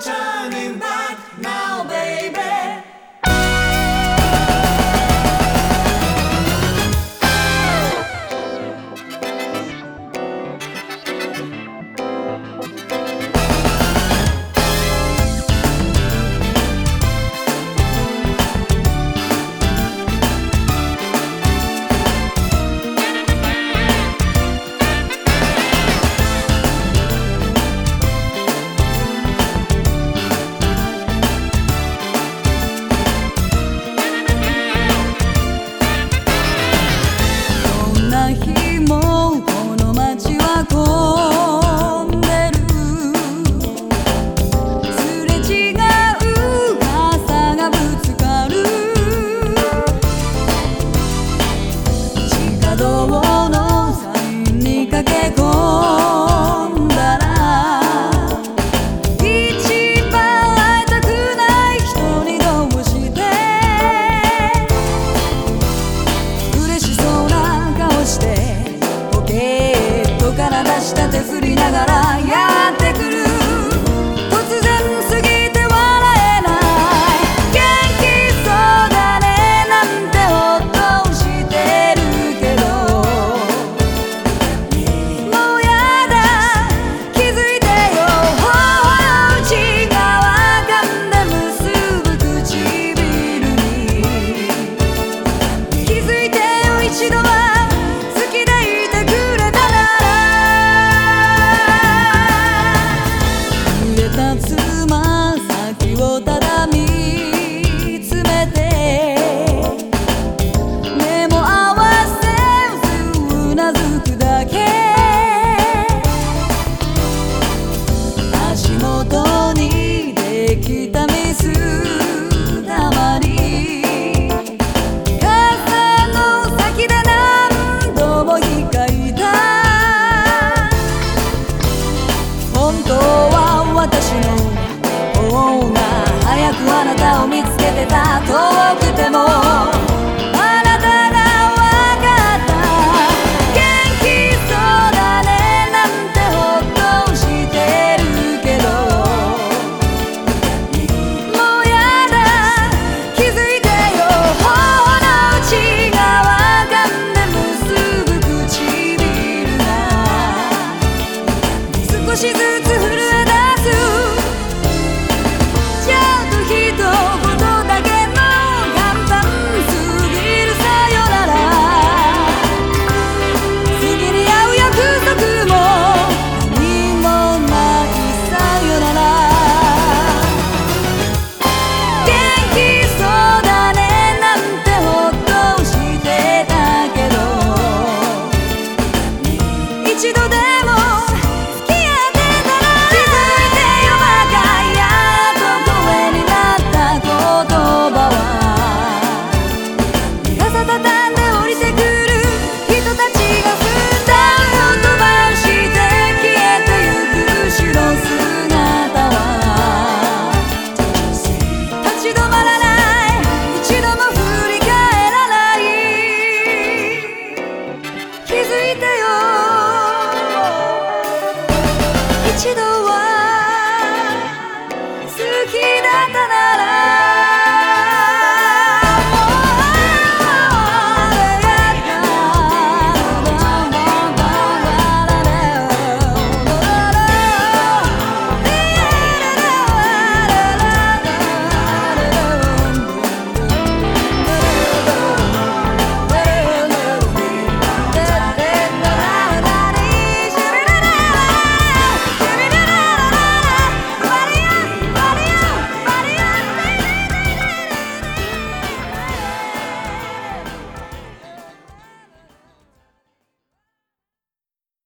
time. 本当は私の方が早くあなたを見つけてた。遠くても